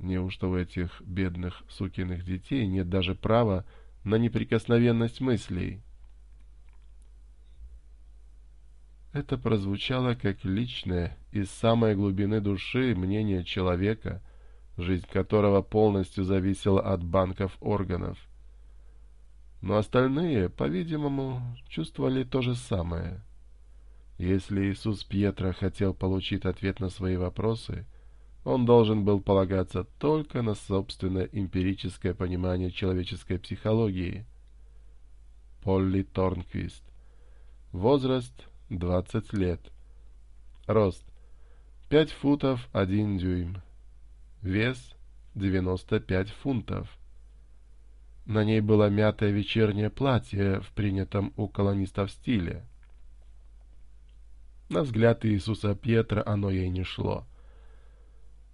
Неужто у этих бедных сукиных детей нет даже права на неприкосновенность мыслей? Это прозвучало как личное, из самой глубины души мнение человека, жизнь которого полностью зависела от банков органов. Но остальные, по-видимому, чувствовали то же самое. Если Иисус Пьетро хотел получить ответ на свои вопросы – он должен был полагаться только на собственное эмпирическое понимание человеческой психологии. Полли Торнквист. Возраст 20 лет. Рост 5 футов 1 дюйм. Вес 95 фунтов. На ней было мятое вечернее платье в принятом у колонистов стиле. На взгляд Иисуса Петра оно ей не шло —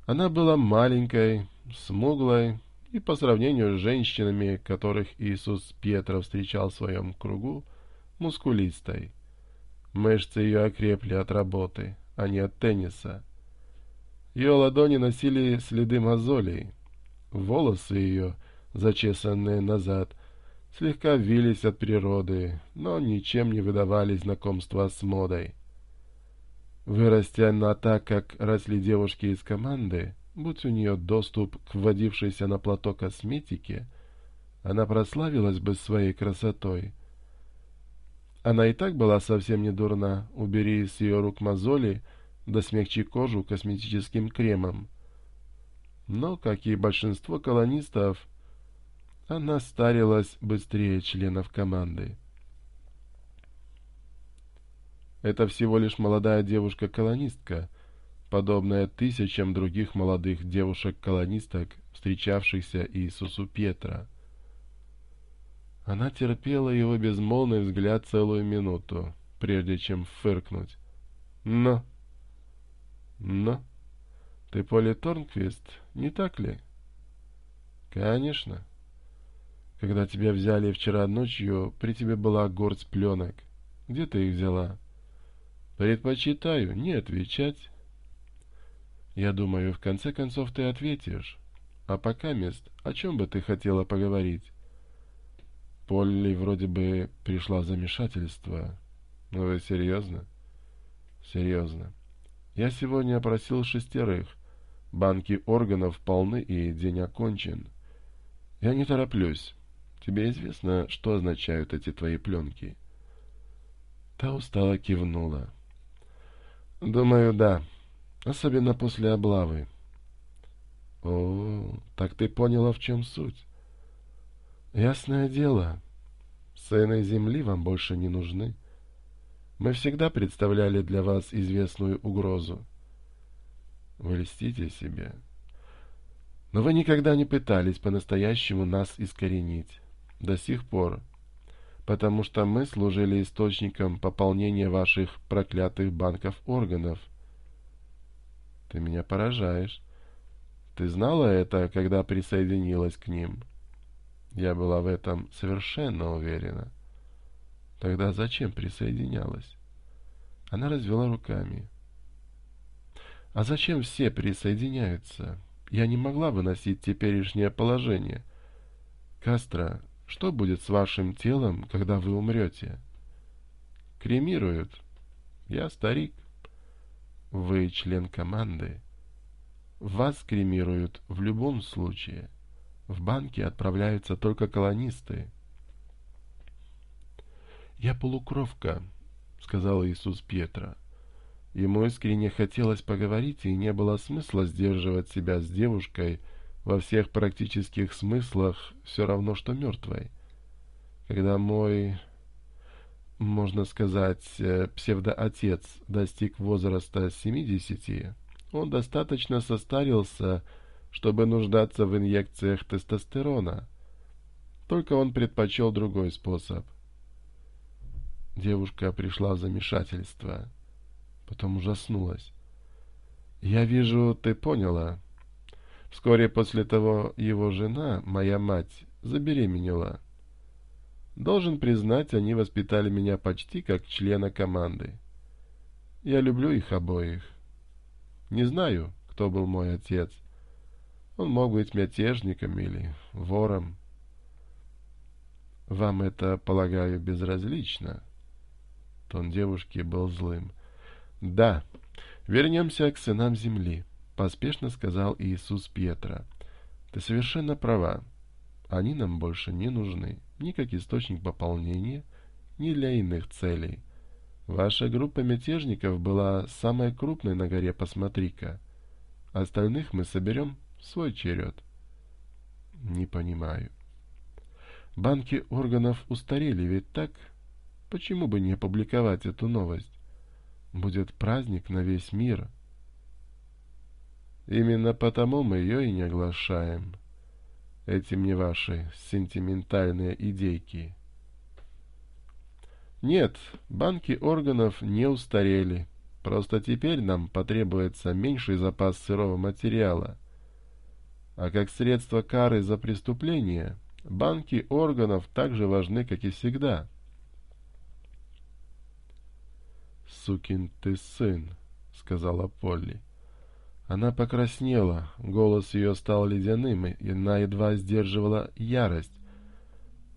она была маленькой, смуглой и по сравнению с женщинами, которых Иисус Петра встречал в своем кругу, мускулистой. Мышцы ее окрепли от работы, а не от тенниса. Ее ладони носили следы мозолей. Волосы ее, зачесанные назад, слегка вились от природы, но ничем не выдавали знакомства с модой вырастя на так, как росли девушки из команды, будь у нее доступ к вводившейся на плато косметике, она прославилась бы своей красотой. Она и так была совсем не дурна, убери с ее рук мозоли, да смягчи кожу косметическим кремом. Но, как и большинство колонистов, она старилась быстрее членов команды. Это всего лишь молодая девушка-колонистка, подобная тысячам других молодых девушек-колонисток, встречавшихся Иисусу Петра. Она терпела его безмолвный взгляд целую минуту, прежде чем фыркнуть. «Но! Но! Ты Поли Торнквист, не так ли?» «Конечно. Когда тебя взяли вчера ночью, при тебе была горсть пленок. Где ты их взяла?» Предпочитаю не отвечать. Я думаю, в конце концов ты ответишь. А пока, Мест, о чем бы ты хотела поговорить? Полли вроде бы пришла в замешательство. Но вы серьезно? Серьезно. Я сегодня опросил шестерых. Банки органов полны и день окончен. Я не тороплюсь. Тебе известно, что означают эти твои пленки? Та устала кивнула. Думаю, да. Особенно после облавы. О, так ты поняла, в чем суть. Ясное дело. Сыны земли вам больше не нужны. Мы всегда представляли для вас известную угрозу. Вы льстите себе. Но вы никогда не пытались по-настоящему нас искоренить. До сих пор. — потому что мы служили источником пополнения ваших проклятых банков органов. Ты меня поражаешь. Ты знала это, когда присоединилась к ним? Я была в этом совершенно уверена. Тогда зачем присоединялась? Она развела руками. А зачем все присоединяются? Я не могла выносить теперешнее положение. Кастро, что будет с вашим телом, когда вы умрете? Кремируют. Я старик. Вы член команды. Вас кремируют в любом случае. В банки отправляются только колонисты. «Я полукровка», — сказал Иисус Петра. Ему искренне хотелось поговорить, и не было смысла сдерживать себя с девушкой, — во всех практических смыслах все равно, что мертвой. Когда мой, можно сказать, э, псевдоотец достиг возраста 70, он достаточно состарился, чтобы нуждаться в инъекциях тестостерона. Только он предпочел другой способ. Девушка пришла в замешательство. Потом ужаснулась. «Я вижу, ты поняла». Вскоре после того его жена, моя мать, забеременела. Должен признать, они воспитали меня почти как члена команды. Я люблю их обоих. Не знаю, кто был мой отец. Он мог быть мятежником или вором. Вам это, полагаю, безразлично. Тон девушки был злым. Да, вернемся к сынам земли. — поспешно сказал Иисус Петра. «Ты совершенно права. Они нам больше не нужны, ни как источник пополнения, ни для иных целей. Ваша группа мятежников была самой крупной на горе «Посмотри-ка». Остальных мы соберем в свой черед». «Не понимаю». «Банки органов устарели, ведь так? Почему бы не опубликовать эту новость? Будет праздник на весь мир». Именно потому мы ее и не оглашаем. Этим не ваши сентиментальные идейки. Нет, банки органов не устарели. Просто теперь нам потребуется меньший запас сырого материала. А как средство кары за преступление, банки органов также важны, как и всегда. «Сукин ты сын», — сказала Полли. Она покраснела, голос ее стал ледяным, и она едва сдерживала ярость.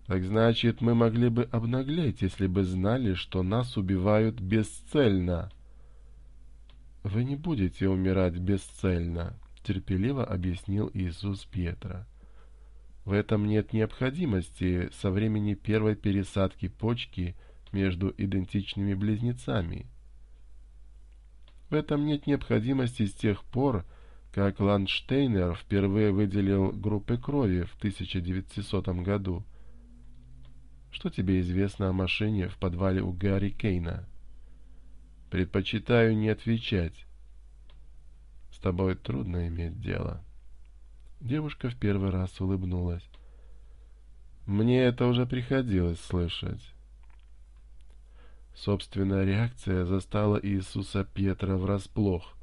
«Так значит, мы могли бы обнаглеть, если бы знали, что нас убивают бесцельно». «Вы не будете умирать бесцельно», — терпеливо объяснил Иисус Петра. «В этом нет необходимости со времени первой пересадки почки между идентичными близнецами». В этом нет необходимости с тех пор, как Ландштейнер впервые выделил группы крови в 1900 году. Что тебе известно о машине в подвале у Гарри Кейна? Предпочитаю не отвечать. С тобой трудно иметь дело. Девушка в первый раз улыбнулась. Мне это уже приходилось слышать. Собственная реакция застала Иисуса Петра врасплох.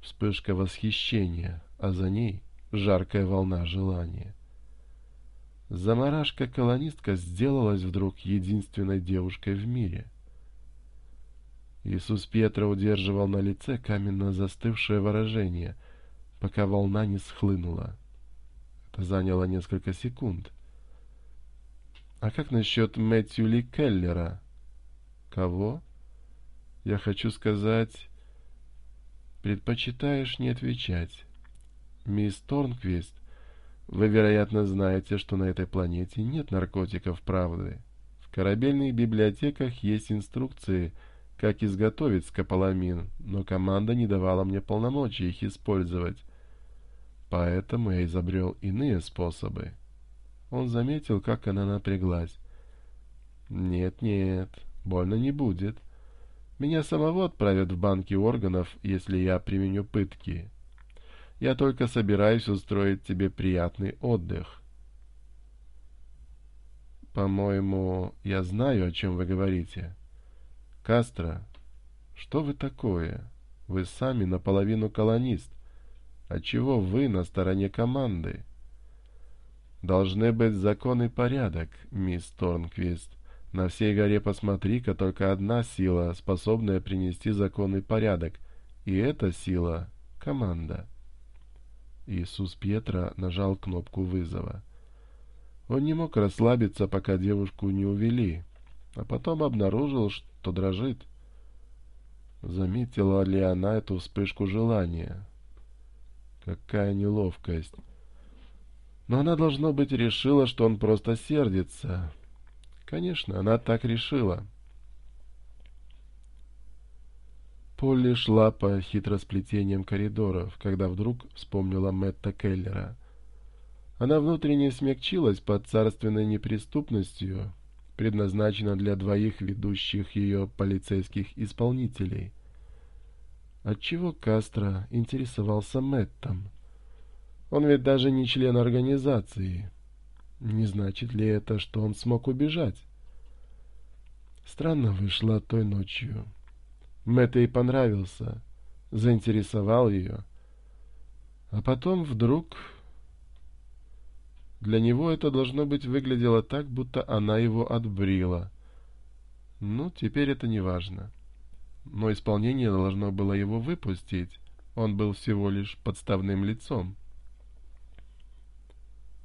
Вспышка восхищения, а за ней жаркая волна желания. Замарашка-колонистка сделалась вдруг единственной девушкой в мире. Иисус Петра удерживал на лице каменно застывшее выражение, пока волна не схлынула. Это заняло несколько секунд. «А как насчет Мэтью Ли Келлера?» Кого? Я хочу сказать... Предпочитаешь не отвечать. Мисс Торнквист, вы, вероятно, знаете, что на этой планете нет наркотиков правды. В корабельных библиотеках есть инструкции, как изготовить скополамин, но команда не давала мне полномочий их использовать. Поэтому я изобрел иные способы. Он заметил, как она напряглась. «Нет-нет, Больно не будет. Меня самого отправят в банки органов, если я применю пытки. Я только собираюсь устроить тебе приятный отдых. По-моему, я знаю, о чем вы говорите. Кастро, что вы такое? Вы сами наполовину колонист. Отчего вы на стороне команды? Должны быть закон и порядок, мисс Торнквист. На всей горе посмотри-ка только одна сила, способная принести законный порядок. И эта сила — команда. Иисус Петра нажал кнопку вызова. Он не мог расслабиться, пока девушку не увели, а потом обнаружил, что дрожит. Заметила ли она эту вспышку желания? Какая неловкость! Но она, должно быть, решила, что он просто сердится. Конечно, она так решила. Полли шла по хитросплетениям коридоров, когда вдруг вспомнила Мэтта Келлера. Она внутренне смягчилась под царственной неприступностью, предназначена для двоих ведущих ее полицейских исполнителей. Отчего Кастро интересовался Мэттом? Он ведь даже не член организации. Не значит ли это, что он смог убежать? Странно вышло той ночью. Мэтт ей понравился, заинтересовал ее. А потом вдруг... Для него это, должно быть, выглядело так, будто она его отбрила. Ну, теперь это не важно. Но исполнение должно было его выпустить. Он был всего лишь подставным лицом.